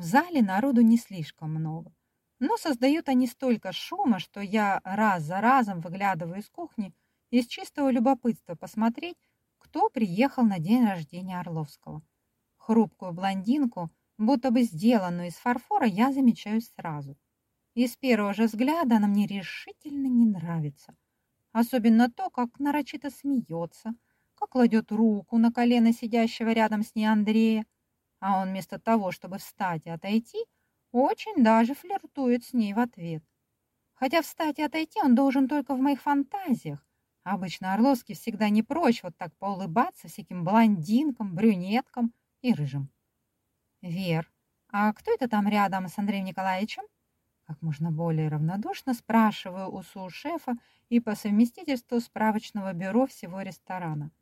В зале народу не слишком много, но создают они столько шума, что я раз за разом выглядываю из кухни из чистого любопытства посмотреть, кто приехал на день рождения Орловского. Хрупкую блондинку, будто бы сделанную из фарфора, я замечаю сразу. И с первого же взгляда она мне решительно не нравится. Особенно то, как нарочито смеется, как кладет руку на колено сидящего рядом с ней Андрея, а он вместо того, чтобы встать и отойти, очень даже флиртует с ней в ответ. Хотя встать и отойти он должен только в моих фантазиях. Обычно Орловский всегда не прочь вот так поулыбаться всяким блондинкам, брюнеткам и рыжим. «Вер, а кто это там рядом с Андреем Николаевичем?» Как можно более равнодушно спрашиваю у су-шефа и по совместительству справочного бюро всего ресторана.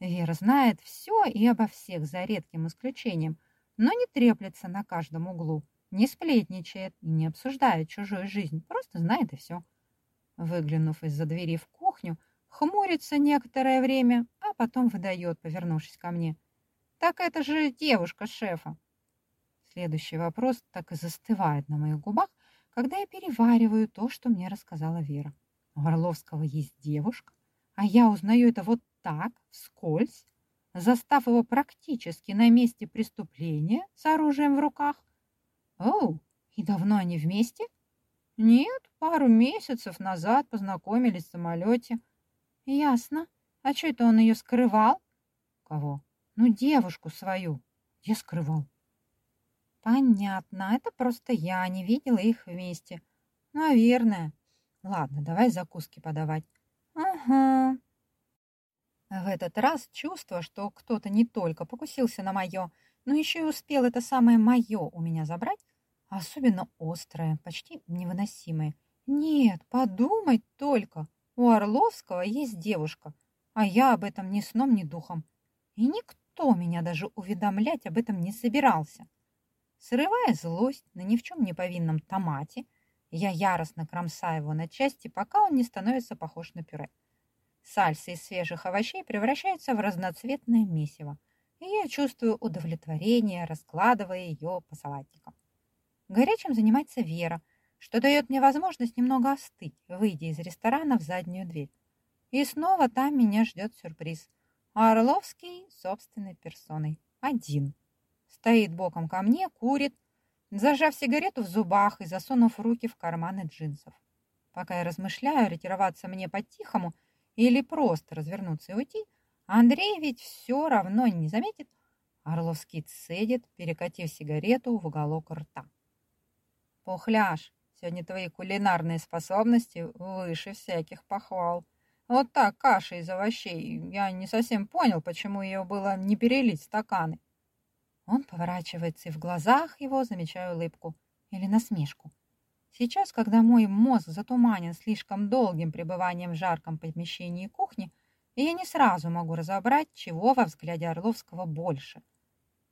Вера знает все и обо всех, за редким исключением, но не треплется на каждом углу, не сплетничает и не обсуждает чужую жизнь, просто знает и все. Выглянув из-за двери в кухню, хмурится некоторое время, а потом выдает, повернувшись ко мне. «Так это же девушка шефа!» Следующий вопрос так и застывает на моих губах, когда я перевариваю то, что мне рассказала Вера. У Орловского есть девушка, а я узнаю это вот так, вскользь, застав его практически на месте преступления с оружием в руках. Оу, и давно они вместе? Нет, пару месяцев назад познакомились в самолете. Ясно. А что это он ее скрывал? Кого? Ну, девушку свою. Я скрывал. Понятно, это просто я не видела их вместе. Наверное. Ладно, давай закуски подавать. Ага. В этот раз чувство, что кто-то не только покусился на мое, но еще и успел это самое мое у меня забрать, особенно острое, почти невыносимое. Нет, подумать только, у Орловского есть девушка, а я об этом ни сном, ни духом. И никто меня даже уведомлять об этом не собирался. Срывая злость на ни в чем не повинном томате, я яростно кромсаю его на части, пока он не становится похож на пюре. Сальса из свежих овощей превращается в разноцветное месиво, и я чувствую удовлетворение, раскладывая ее по салатикам. Горячим занимается Вера, что дает мне возможность немного остыть, выйдя из ресторана в заднюю дверь. И снова там меня ждет сюрприз. Орловский собственной персоной. Один стоит боком ко мне, курит, зажав сигарету в зубах и засунув руки в карманы джинсов. Пока я размышляю, ретироваться мне по-тихому или просто развернуться и уйти, Андрей ведь все равно не заметит. Орловский цедит, перекатив сигарету в уголок рта. «Пухляш, сегодня твои кулинарные способности выше всяких похвал. Вот так, каша из овощей. Я не совсем понял, почему ее было не перелить в стаканы. Он поворачивается, и в глазах его замечаю улыбку или насмешку. Сейчас, когда мой мозг затуманен слишком долгим пребыванием в жарком помещении кухни, я не сразу могу разобрать, чего во взгляде Орловского больше.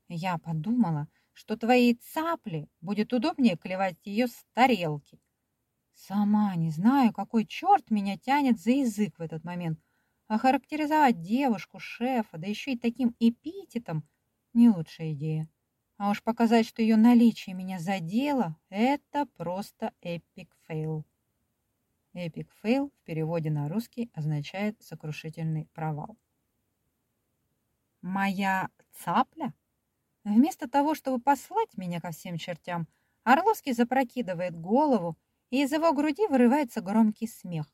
Я подумала, что твоей цапли будет удобнее клевать ее с тарелки. Сама не знаю, какой черт меня тянет за язык в этот момент. Охарактеризовать девушку, шефа, да еще и таким эпитетом, не лучшая идея. А уж показать, что ее наличие меня задело, это просто epic fail. Epic fail в переводе на русский означает сокрушительный провал. Моя цапля? Вместо того, чтобы послать меня ко всем чертям, Орловский запрокидывает голову, и из его груди вырывается громкий смех.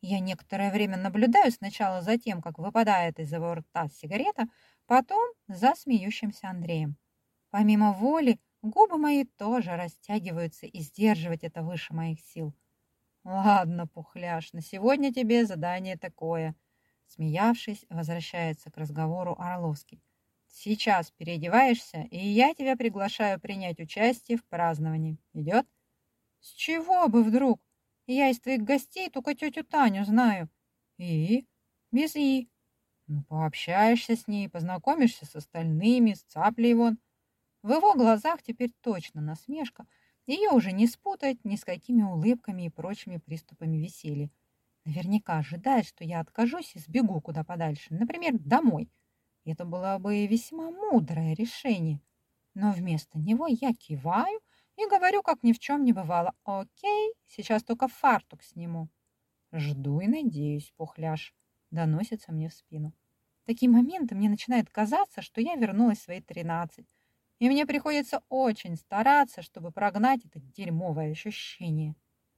Я некоторое время наблюдаю сначала за тем, как выпадает из его рта сигарета, потом за смеющимся Андреем. Помимо воли, губы мои тоже растягиваются, и сдерживать это выше моих сил. «Ладно, пухляш, на сегодня тебе задание такое», смеявшись, возвращается к разговору Орловский. «Сейчас переодеваешься, и я тебя приглашаю принять участие в праздновании. Идет?» «С чего бы вдруг? Я из твоих гостей только тетю Таню знаю». «И?» «Без «и». Ну, пообщаешься с ней, познакомишься с остальными, с цаплей вон. В его глазах теперь точно насмешка. Ее уже не спутать ни с какими улыбками и прочими приступами веселья. Наверняка ожидает, что я откажусь и сбегу куда подальше, например, домой. Это было бы весьма мудрое решение. Но вместо него я киваю и говорю, как ни в чем не бывало. «Окей, сейчас только фартук сниму». «Жду и надеюсь, пухляш», — доносится мне в спину. В такие моменты мне начинает казаться, что я вернулась в свои тринадцать, и мне приходится очень стараться, чтобы прогнать это дерьмовое ощущение.